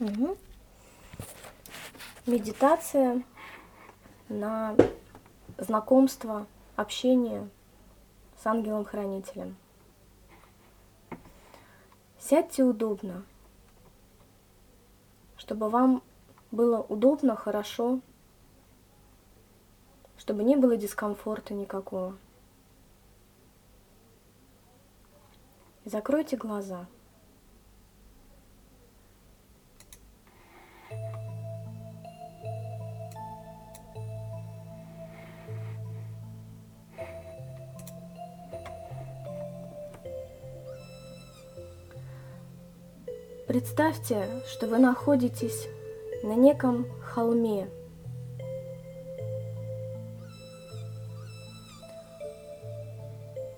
Угу. Медитация на знакомство, общение с ангелом-хранителем. Сядьте удобно, чтобы вам было удобно, хорошо, чтобы не было дискомфорта никакого. Закройте глаза. Представьте, что вы находитесь на неком холме.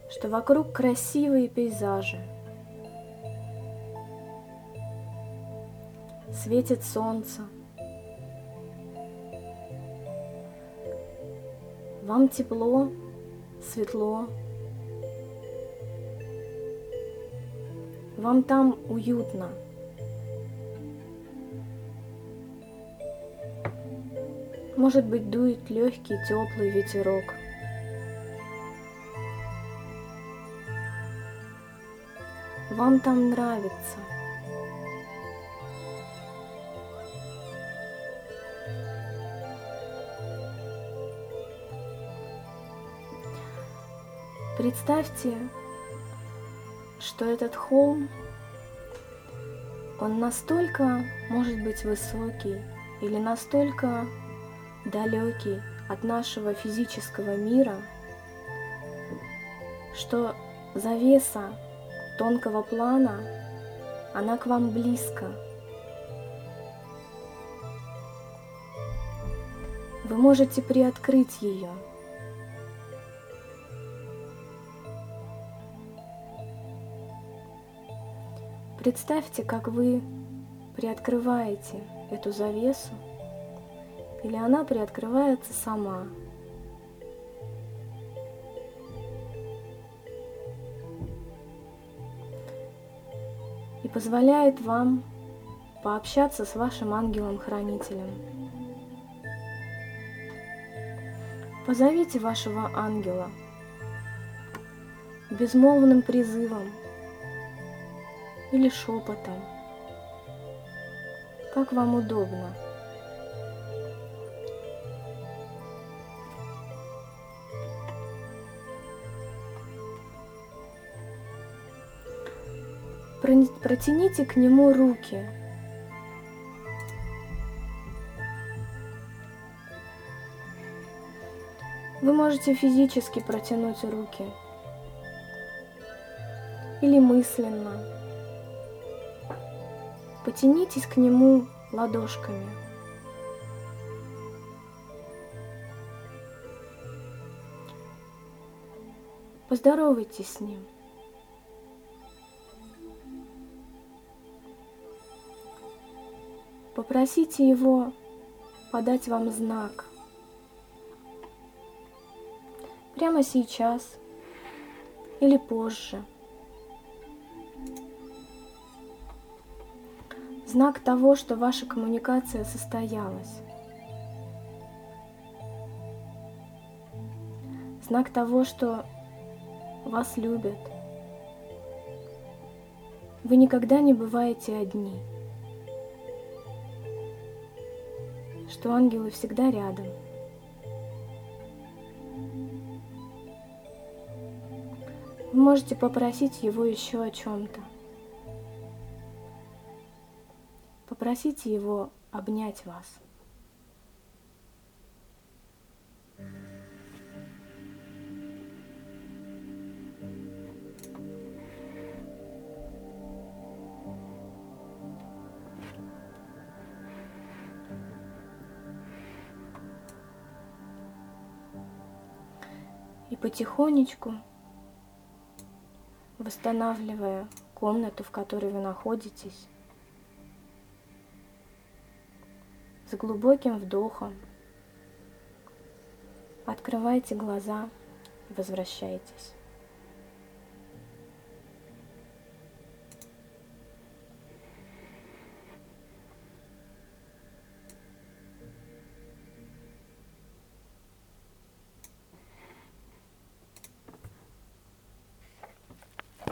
Что вокруг красивые пейзажи. Светит солнце. Вам тепло, светло. Вам там уютно. Может быть, дует легкий теплый ветерок. Вам там нравится. Представьте, что этот холм, он настолько может быть высокий или настолько далекий от нашего физического мира, что завеса тонкого плана, она к вам близко. Вы можете приоткрыть ее. Представьте, как вы приоткрываете эту завесу – или она приоткрывается сама. И позволяет вам пообщаться с вашим ангелом-хранителем. Позовите вашего ангела безмолвным призывом или шепотом, как вам удобно. Протяните к нему руки. Вы можете физически протянуть руки или мысленно. Потянитесь к нему ладошками. Поздоровайтесь с ним. Попросите его подать вам знак. Прямо сейчас или позже. Знак того, что ваша коммуникация состоялась. Знак того, что вас любят. Вы никогда не бываете одни. Что ангелы всегда рядом. Вы можете попросить его еще о чем-то. Попросите его обнять вас. Потихонечку, восстанавливая комнату, в которой вы находитесь, с глубоким вдохом открывайте глаза возвращайтесь.